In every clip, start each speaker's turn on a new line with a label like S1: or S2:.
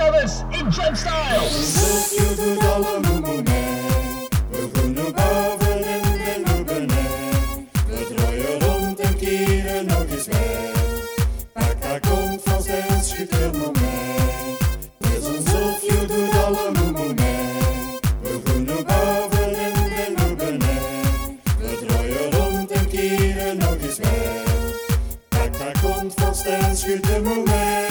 S1: covers in Jump Style.
S2: En de loebene.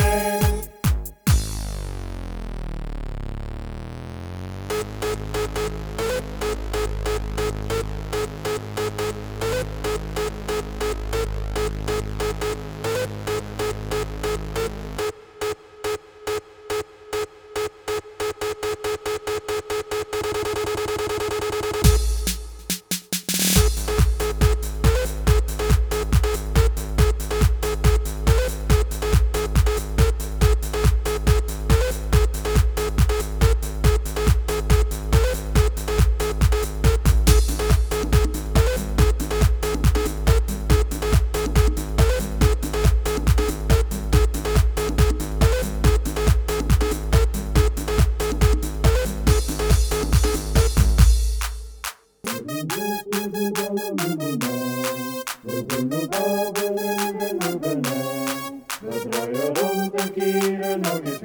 S2: We draaien rond en keren nog eens.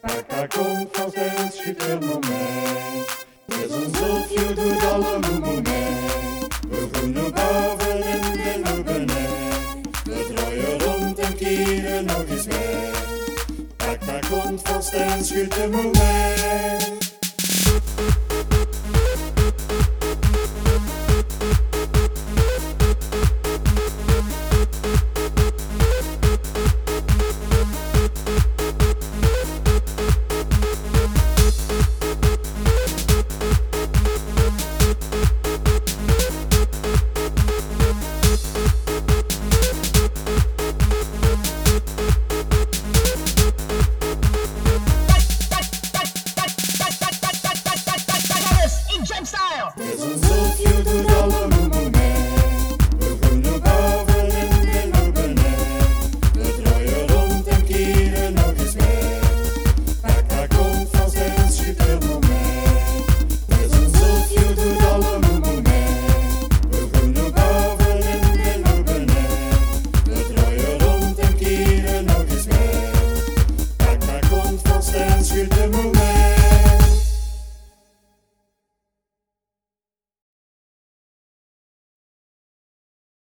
S2: Pak daar komt vast en schiet helemaal mee. Dus een zultje doet alle mee. We groenen boven en de loepen We draaien rond en keren nog eens. Pak daar komt vast en schiet mee. jumpstart.